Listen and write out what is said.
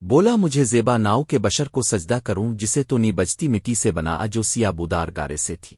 بولا مجھے زیبا ناؤ کے بشر کو سجدہ کروں جسے تو نی بجتی مٹی سے بنا جو سیا بودار گارے سے تھی۔